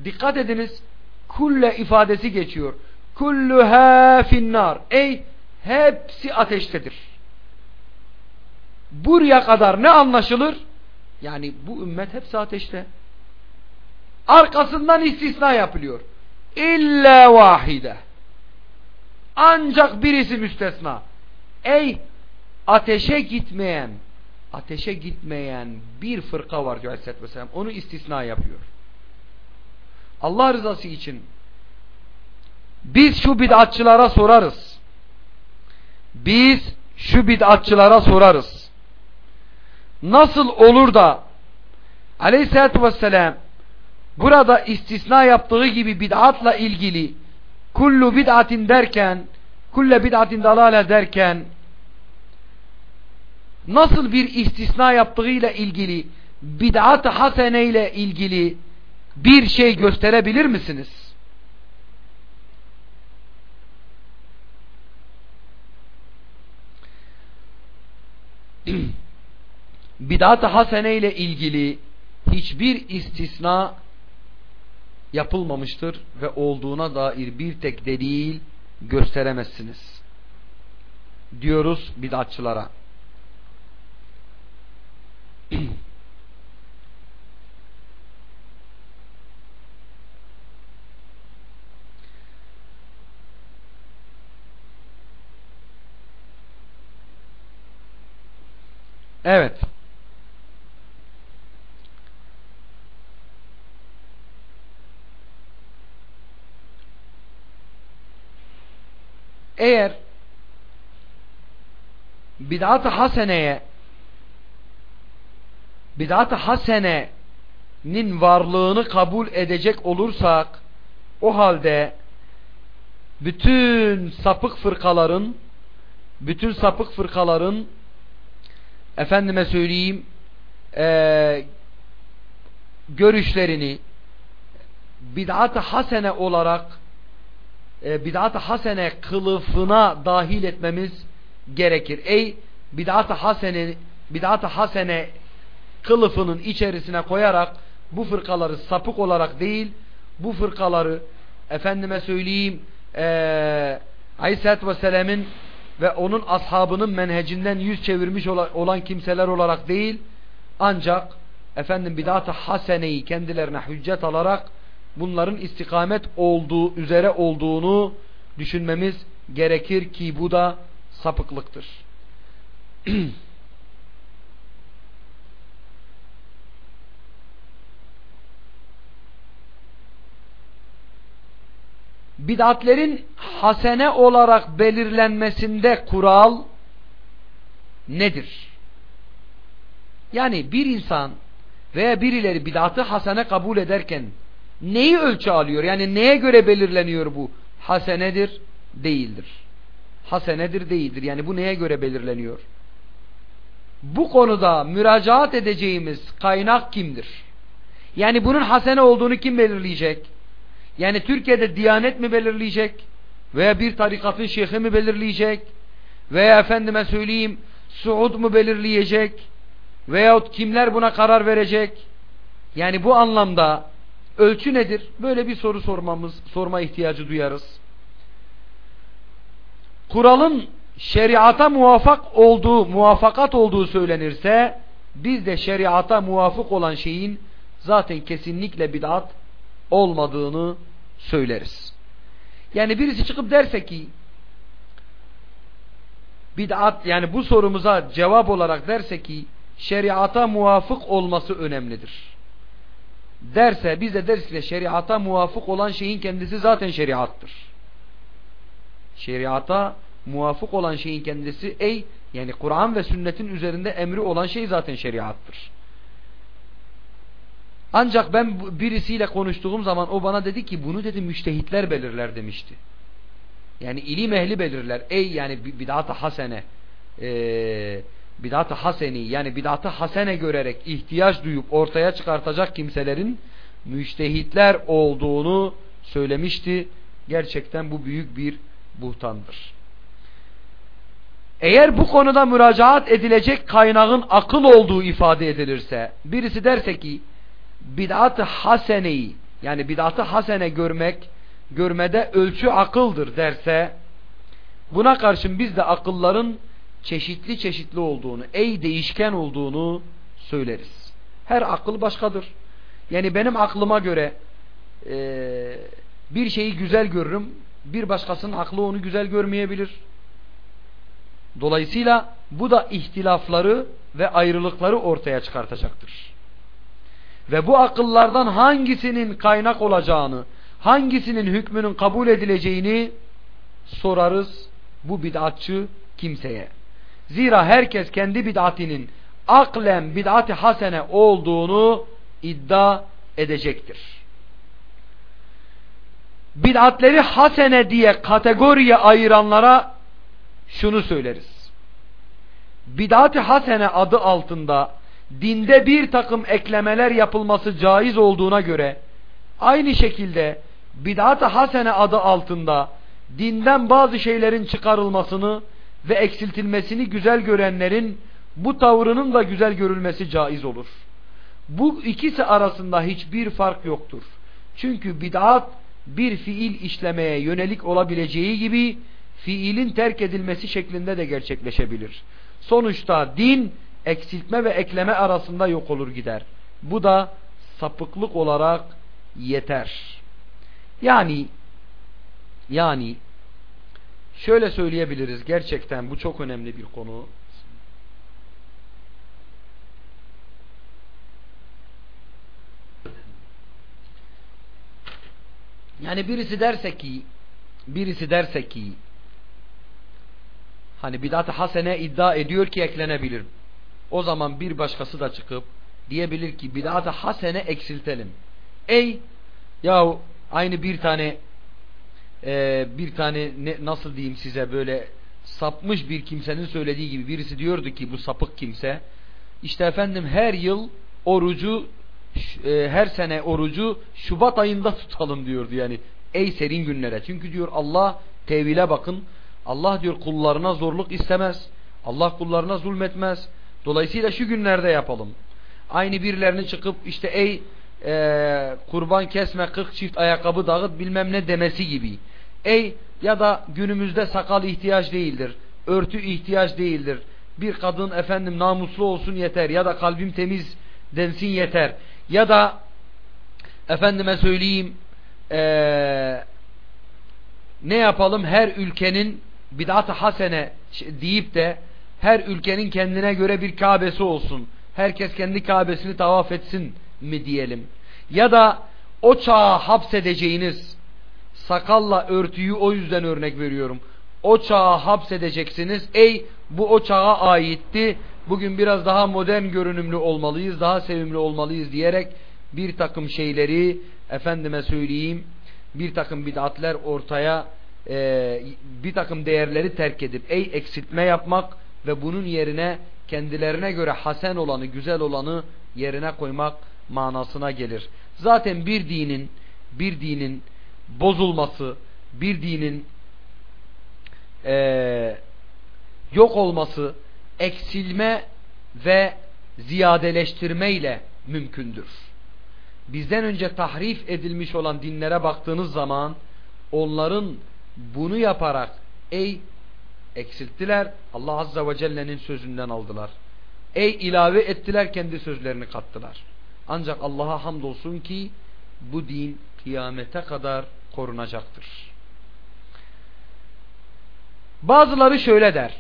Dikkat ediniz. Kulle ifadesi geçiyor. Kulluha finnar. Ey hepsi ateştedir. Buraya kadar ne anlaşılır? Yani bu ümmet hepsi ateşte. Arkasından istisna yapılıyor. İlla vahide. Ancak birisi müstesna. Ey ateşe gitmeyen ateşe gitmeyen bir fırka var diyor Aleyhisselatü Vesselam. Onu istisna yapıyor. Allah rızası için biz şu bid'atçılara sorarız. Biz şu bid'atçılara sorarız. Nasıl olur da Aleyhisselatü Vesselam burada istisna yaptığı gibi bid'atla ilgili kullu bid'atin derken kulle bid'atin dalale derken nasıl bir istisna yaptığıyla ilgili bid'at hasene ile ilgili bir şey gösterebilir misiniz? bid'at hasene ile ilgili hiçbir istisna yapılmamıştır ve olduğuna dair bir tek delil gösteremezsiniz. Diyoruz bid'atçılara. Evet. Eğer bid'at-ı haseneye bid'at-ı hasenenin varlığını kabul edecek olursak o halde bütün sapık fırkaların bütün sapık fırkaların efendime söyleyeyim e, görüşlerini bid'at-ı hasene olarak e, bid'at-ı hasene kılıfına dahil etmemiz gerekir. Ey bid'at-ı hasene bid'at-ı hasene kılıfının içerisine koyarak bu fırkaları sapık olarak değil bu fırkaları efendime söyleyeyim e, Aleyhisselatü Vesselam'ın ve onun ashabının menhecinden yüz çevirmiş olan kimseler olarak değil ancak efendim bidat-ı haseneyi kendilerine hüccet alarak bunların istikamet olduğu üzere olduğunu düşünmemiz gerekir ki bu da sapıklıktır. Bidatlerin hasene olarak belirlenmesinde kural nedir? Yani bir insan veya birileri bidatı hasene kabul ederken neyi ölçü alıyor? Yani neye göre belirleniyor bu? Hasenedir, değildir. Hasenedir, değildir. Yani bu neye göre belirleniyor? Bu konuda müracaat edeceğimiz kaynak kimdir? Yani bunun hasene olduğunu kim belirleyecek? Yani Türkiye'de Diyanet mi belirleyecek? Veya bir tarikatın şeyhi mi belirleyecek? Veya efendime söyleyeyim Suud mu belirleyecek? Veyahut kimler buna karar verecek? Yani bu anlamda ölçü nedir? Böyle bir soru sormamız, sorma ihtiyacı duyarız. Kuralın şeriata muvafak olduğu, muvafakat olduğu söylenirse biz de şeriata muvafık olan şeyin zaten kesinlikle bid'at olmadığını söyleriz. Yani birisi çıkıp derse ki bid'at yani bu sorumuza cevap olarak derse ki şeriata muvafık olması önemlidir. Derse biz de deriz ki şeriata muvafık olan şeyin kendisi zaten şeriattır. Şeriata muvafık olan şeyin kendisi ey yani Kur'an ve sünnetin üzerinde emri olan şey zaten şeriattır. Ancak ben birisiyle konuştuğum zaman o bana dedi ki bunu dedi müştehitler belirler demişti. Yani ilim ehli belirler. Ey yani bid'at-ı hasene e, bid'at-ı haseni yani bid'at-ı hasene görerek ihtiyaç duyup ortaya çıkartacak kimselerin müştehitler olduğunu söylemişti. Gerçekten bu büyük bir buhtandır. Eğer bu konuda müracaat edilecek kaynağın akıl olduğu ifade edilirse birisi derse ki bid'at-ı haseneyi yani bid'at-ı hasene görmek görmede ölçü akıldır derse buna karşın biz de akılların çeşitli çeşitli olduğunu, ey değişken olduğunu söyleriz. Her akıl başkadır. Yani benim aklıma göre e, bir şeyi güzel görürüm, bir başkasının aklı onu güzel görmeyebilir. Dolayısıyla bu da ihtilafları ve ayrılıkları ortaya çıkartacaktır. Ve bu akıllardan hangisinin kaynak olacağını, hangisinin hükmünün kabul edileceğini sorarız bu bid'atçı kimseye. Zira herkes kendi bid'atinin aklen bid'ati hasene olduğunu iddia edecektir. Bid'atleri hasene diye kategoriye ayıranlara şunu söyleriz. Bid'ati hasene adı altında dinde bir takım eklemeler yapılması caiz olduğuna göre aynı şekilde bid'at-ı hasene adı altında dinden bazı şeylerin çıkarılmasını ve eksiltilmesini güzel görenlerin bu tavrının da güzel görülmesi caiz olur. Bu ikisi arasında hiçbir fark yoktur. Çünkü bid'at bir fiil işlemeye yönelik olabileceği gibi fiilin terk edilmesi şeklinde de gerçekleşebilir. Sonuçta din eksiltme ve ekleme arasında yok olur gider. Bu da sapıklık olarak yeter. Yani yani şöyle söyleyebiliriz gerçekten bu çok önemli bir konu. Yani birisi derse ki birisi derse ki hani bidat-ı hasene iddia ediyor ki eklenebilir. O zaman bir başkası da çıkıp diyebilir ki bid'at-ı hasene eksiltelim. Ey yahu aynı bir tane e, bir tane ne, nasıl diyeyim size böyle sapmış bir kimsenin söylediği gibi birisi diyordu ki bu sapık kimse işte efendim her yıl orucu e, her sene orucu Şubat ayında tutalım diyordu yani ey serin günlere. Çünkü diyor Allah tevile bakın. Allah diyor kullarına zorluk istemez. Allah kullarına zulmetmez. Dolayısıyla şu günlerde yapalım. Aynı birilerini çıkıp işte ey e, kurban kesme 40 çift ayakkabı dağıt bilmem ne demesi gibi. Ey ya da günümüzde sakal ihtiyaç değildir. Örtü ihtiyaç değildir. Bir kadın efendim namuslu olsun yeter ya da kalbim temiz densin yeter. Ya da efendime söyleyeyim ee, ne yapalım her ülkenin bid'at-ı hasene deyip de her ülkenin kendine göre bir Kabe'si olsun. Herkes kendi Kabe'sini tavaf etsin mi diyelim. Ya da o çağa hapsedeceğiniz sakalla örtüyü o yüzden örnek veriyorum. O çağa hapsedeceksiniz. Ey bu o çağa aitti. Bugün biraz daha modern görünümlü olmalıyız, daha sevimli olmalıyız diyerek bir takım şeyleri efendime söyleyeyim bir takım bid'atler ortaya e, bir takım değerleri terk edip ey eksiltme yapmak ve bunun yerine kendilerine göre hasen olanı, güzel olanı yerine koymak manasına gelir. Zaten bir dinin bir dinin bozulması, bir dinin e, yok olması, eksilme ve ziyadeleştirme ile mümkündür. Bizden önce tahrif edilmiş olan dinlere baktığınız zaman onların bunu yaparak ey eksilttiler Allah Azza ve Celle'nin sözünden aldılar. Ey ilave ettiler kendi sözlerini kattılar. Ancak Allah'a hamdolsun ki bu din kıyamete kadar korunacaktır. Bazıları şöyle der.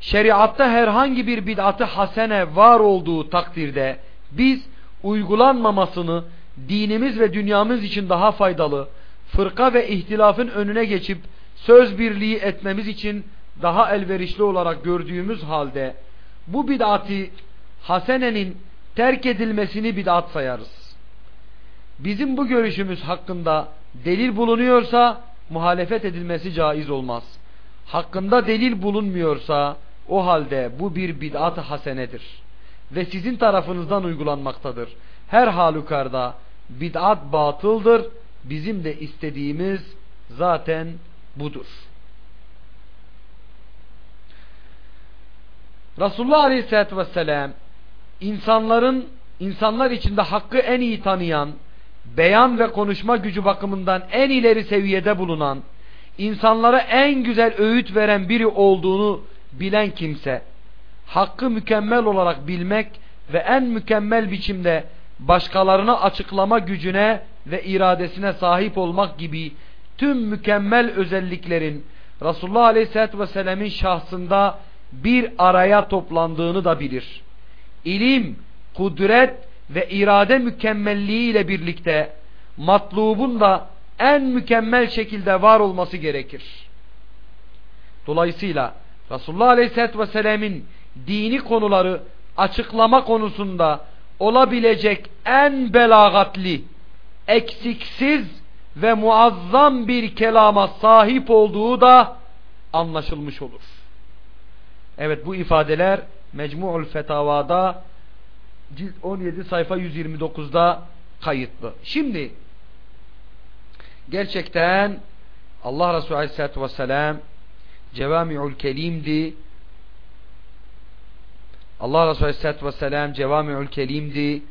Şeriatta herhangi bir bid'atı hasene var olduğu takdirde biz uygulanmamasını dinimiz ve dünyamız için daha faydalı, fırka ve ihtilafın önüne geçip söz birliği etmemiz için daha elverişli olarak gördüğümüz halde bu bid'ati hasenenin terk edilmesini bid'at sayarız. Bizim bu görüşümüz hakkında delil bulunuyorsa muhalefet edilmesi caiz olmaz. Hakkında delil bulunmuyorsa o halde bu bir bid'at hasenedir. Ve sizin tarafınızdan uygulanmaktadır. Her halükarda bid'at batıldır. Bizim de istediğimiz zaten budur. Resulullah Aleyhisselatü Vesselam insanların insanlar içinde hakkı en iyi tanıyan, beyan ve konuşma gücü bakımından en ileri seviyede bulunan, insanlara en güzel öğüt veren biri olduğunu bilen kimse, hakkı mükemmel olarak bilmek ve en mükemmel biçimde başkalarına açıklama gücüne ve iradesine sahip olmak gibi tüm mükemmel özelliklerin Resulullah Aleyhisselatü Vesselam'ın şahsında bir araya toplandığını da bilir. İlim, kudret ve irade mükemmelliği ile birlikte matlubun da en mükemmel şekilde var olması gerekir. Dolayısıyla Resulullah Aleyhisselatü Vesselam'ın dini konuları açıklama konusunda olabilecek en belagatli, eksiksiz ve muazzam bir kelama sahip olduğu da anlaşılmış olur. Evet bu ifadeler Mecmu'ul Fetavada cilt 17 sayfa 129'da kayıtlı. Şimdi gerçekten Allah Resulü Aleyhisselatü Vesselam Cevami'ul Kelim'di. Allah Resulü Aleyhisselatü Vesselam Cevami'ul Kelim'di.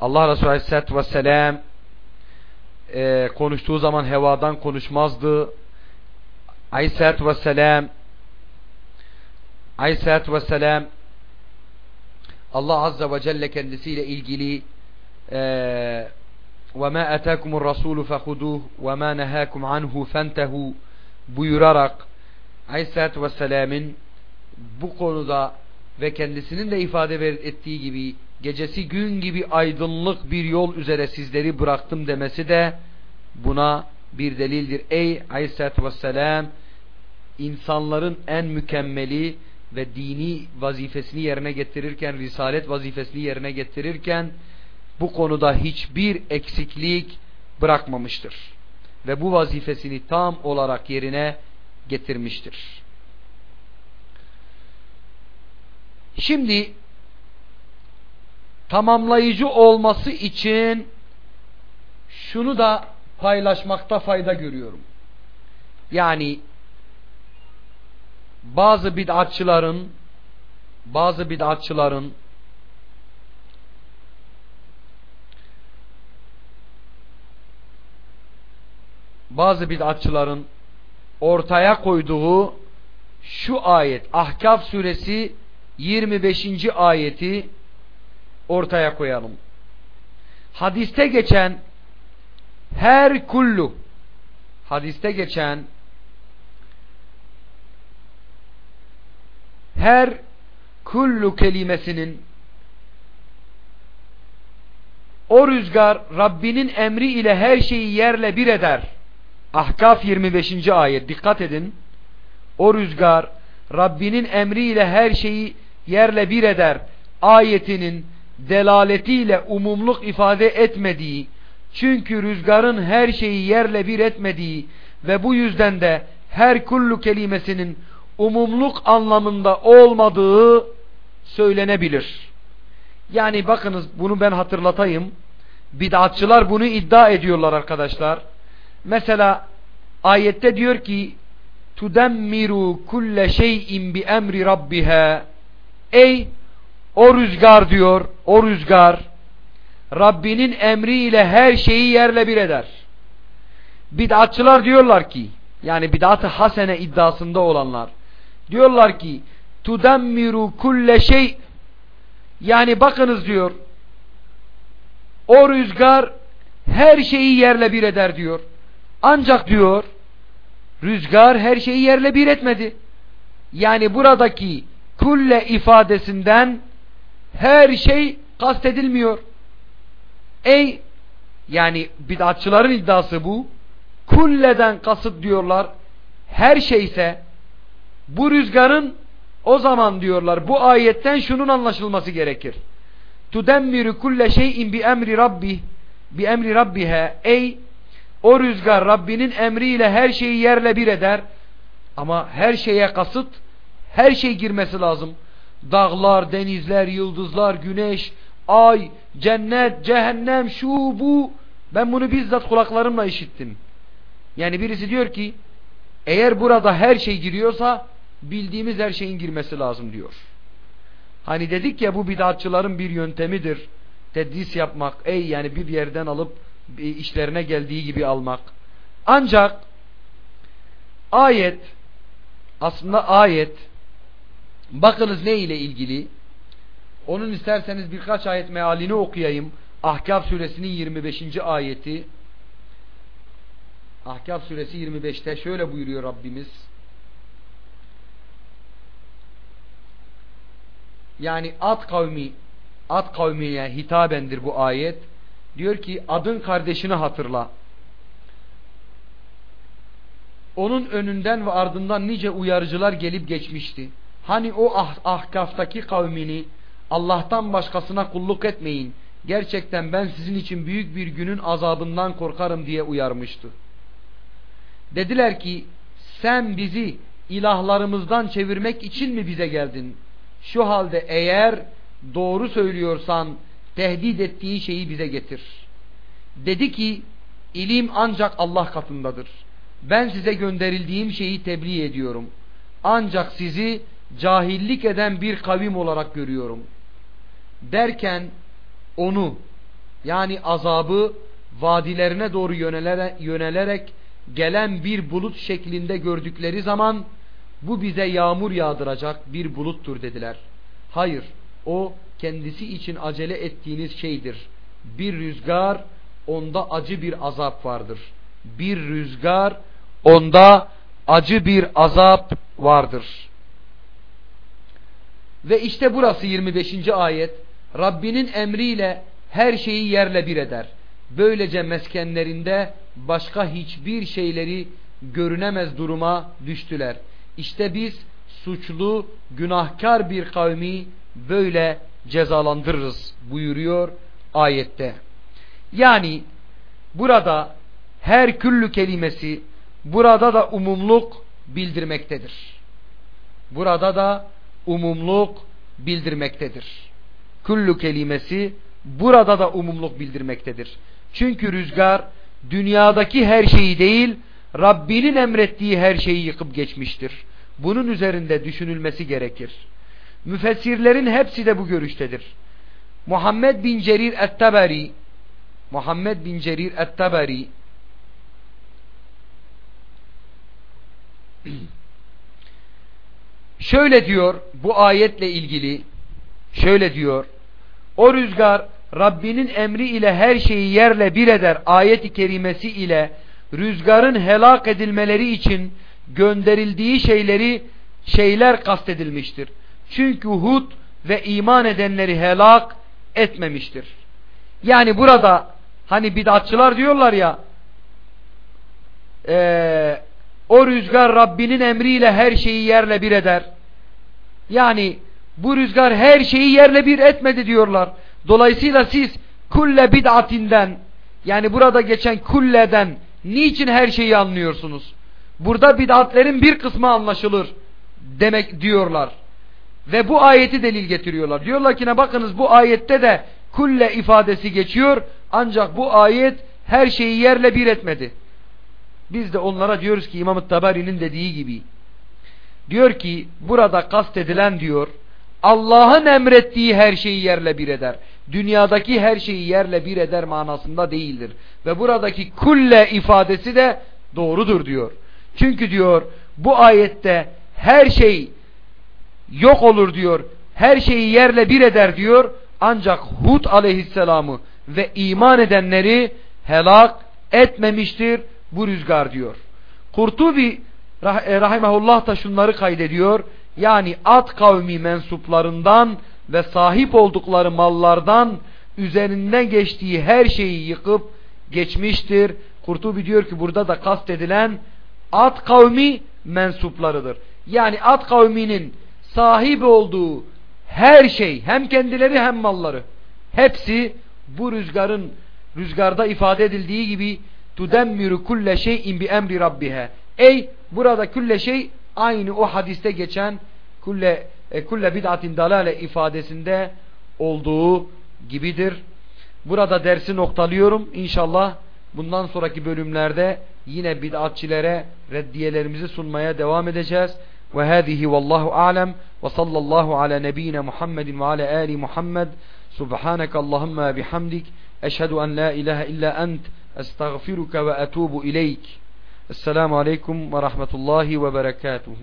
Allah Resulü Aleyhisselatü Vesselam e, konuştuğu zaman hevadan konuşmazdı. Aleyhisselatü Vesselam Aleyhisselatü Vesselam Allah Azze ve Celle kendisiyle ilgili وَمَا أَتَاكُمُ الرَّسُولُ فَخُدُوهُ وَمَا نَهَاكُمْ عَنْهُ فَانْتَهُ buyurarak Aleyhisselatü Vesselam'ın bu konuda ve kendisinin de ifade ettiği gibi gecesi gün gibi aydınlık bir yol üzere sizleri bıraktım demesi de buna bir delildir. Ey Aleyhisselatü Vesselam insanların en mükemmeli ve dini vazifesini yerine getirirken, risalet vazifesini yerine getirirken bu konuda hiçbir eksiklik bırakmamıştır. Ve bu vazifesini tam olarak yerine getirmiştir. Şimdi tamamlayıcı olması için şunu da paylaşmakta fayda görüyorum. Yani bazı bid'atçıların bazı bid'atçıların bazı bid'atçıların ortaya koyduğu şu ayet Ahkaf suresi 25. ayeti ortaya koyalım. Hadiste geçen her kullu hadiste geçen her kullu kelimesinin o rüzgar Rabbinin emri ile her şeyi yerle bir eder. Ahkaf 25. ayet dikkat edin. O rüzgar Rabbinin emri ile her şeyi yerle bir eder. Ayetinin delaletiyle umumluk ifade etmediği, çünkü rüzgarın her şeyi yerle bir etmediği ve bu yüzden de her kullu kelimesinin umumluk anlamında olmadığı söylenebilir. Yani bakınız bunu ben hatırlatayım. Bid'atçılar bunu iddia ediyorlar arkadaşlar. Mesela ayette diyor ki tudemmiru kulle şeyin bi emri rabbiha ey o rüzgar diyor o rüzgar Rabbinin emriyle her şeyi yerle bir eder. Bid'atçılar diyorlar ki yani bid'at-ı hasene iddiasında olanlar diyorlar ki tudemmiru kulle şey yani bakınız diyor o rüzgar her şeyi yerle bir eder diyor. Ancak diyor rüzgar her şeyi yerle bir etmedi. Yani buradaki kulle ifadesinden her şey kastedilmiyor. Ey yani bid'atçıların iddiası bu. Kulleden kasıt diyorlar. Her şeyse bu rüzgarın o zaman diyorlar bu ayetten şunun anlaşılması gerekir. Tudemmiru kulle şeyin bi emri rabbi bi emri rabbiha ey o rüzgar Rabbinin emriyle her şeyi yerle bir eder. Ama her şeye kasıt her şey girmesi lazım. Dağlar, denizler, yıldızlar, güneş, ay, cennet, cehennem, şu bu. Ben bunu bizzat kulaklarımla işittim. Yani birisi diyor ki eğer burada her şey giriyorsa bildiğimiz her şeyin girmesi lazım diyor. Hani dedik ya bu bidatçıların bir yöntemidir. Tedris yapmak, ey yani bir yerden alıp işlerine geldiği gibi almak. Ancak ayet aslında ayet bakınız ne ile ilgili onun isterseniz birkaç ayet mealini okuyayım. Ahkaf suresinin 25. ayeti. Ahkaf suresi 25'te şöyle buyuruyor Rabbimiz. Yani Ad kavmi Ad kavmine hitabendir bu ayet. Diyor ki adın kardeşini hatırla. Onun önünden ve ardından nice uyarıcılar gelip geçmişti. Hani o ah ahkaftaki kavmini Allah'tan başkasına kulluk etmeyin. Gerçekten ben sizin için büyük bir günün azabından korkarım diye uyarmıştı. Dediler ki sen bizi ilahlarımızdan çevirmek için mi bize geldin? Şu halde eğer doğru söylüyorsan tehdit ettiği şeyi bize getir. Dedi ki ilim ancak Allah katındadır. Ben size gönderildiğim şeyi tebliğ ediyorum. Ancak sizi cahillik eden bir kavim olarak görüyorum. Derken onu yani azabı vadilerine doğru yönelerek, gelen bir bulut şeklinde gördükleri zaman bu bize yağmur yağdıracak bir buluttur dediler. Hayır o kendisi için acele ettiğiniz şeydir. Bir rüzgar onda acı bir azap vardır. Bir rüzgar onda acı bir azap vardır. Ve işte burası 25. ayet. Rabbinin emriyle her şeyi yerle bir eder. Böylece meskenlerinde başka hiçbir şeyleri görünemez duruma düştüler. İşte biz suçlu, günahkar bir kavmi böyle cezalandırırız buyuruyor ayette. Yani burada her küllü kelimesi burada da umumluk bildirmektedir. Burada da umumluk bildirmektedir. kullu kelimesi burada da umumluk bildirmektedir. Çünkü rüzgar dünyadaki her şeyi değil Rabbinin emrettiği her şeyi yıkıp geçmiştir. Bunun üzerinde düşünülmesi gerekir. Müfessirlerin hepsi de bu görüştedir. Muhammed bin Cerir et-Tabari Muhammed bin Cerir et-Tabari şöyle diyor bu ayetle ilgili şöyle diyor o rüzgar Rabbinin emri ile her şeyi yerle bir eder ayeti kerimesi ile rüzgarın helak edilmeleri için gönderildiği şeyleri şeyler kastedilmiştir. Çünkü Hud ve iman edenleri helak etmemiştir. Yani burada hani bidatçılar diyorlar ya e, o rüzgar Rabbinin emriyle her şeyi yerle bir eder. Yani bu rüzgar her şeyi yerle bir etmedi diyorlar. Dolayısıyla siz kulle bid'atinden yani burada geçen kulleden niçin her şeyi anlıyorsunuz? Burada bid'atlerin bir kısmı anlaşılır demek diyorlar. Ve bu ayeti delil getiriyorlar. Diyorlar ki ne bakınız bu ayette de kulle ifadesi geçiyor. Ancak bu ayet her şeyi yerle bir etmedi. Biz de onlara diyoruz ki İmam-ı Tabari'nin dediği gibi. Diyor ki burada kastedilen diyor Allah'ın emrettiği her şeyi yerle bir eder. Dünyadaki her şeyi yerle bir eder manasında değildir. Ve buradaki kulle ifadesi de doğrudur diyor. Çünkü diyor bu ayette her şey yok olur diyor. Her şeyi yerle bir eder diyor. Ancak Hud aleyhisselamı ve iman edenleri helak etmemiştir bu rüzgar diyor. Kurtubi e, rahimahullah da şunları kaydediyor. Yani at kavmi mensuplarından ve sahip oldukları mallardan üzerinden geçtiği her şeyi yıkıp geçmiştir. Kurtubi diyor ki burada da kastedilen at kavmi mensuplarıdır. Yani at kavminin sahip olduğu her şey hem kendileri hem malları hepsi bu rüzgarın rüzgarda ifade edildiği gibi tudemmiru kulle şeyin bi emri rabbiha. Ey burada kulle şey aynı o hadiste geçen kulle e, kulle bid'atin dalale ifadesinde olduğu gibidir. Burada dersi noktalıyorum. İnşallah bundan sonraki bölümlerde yine bid'atçilere reddiyelerimizi sunmaya devam edeceğiz. Ve hâzihi vallahu a'lem ve sallallahu ala nebiyyina Muhammedin ve ala ali Muhammed subhaneke Allahumma bihamdik eşhedü en la ilahe illa ent estağfiruke ve etubu ileyk. Esselamu aleyküm ve rahmetullahi ve berekatuhu.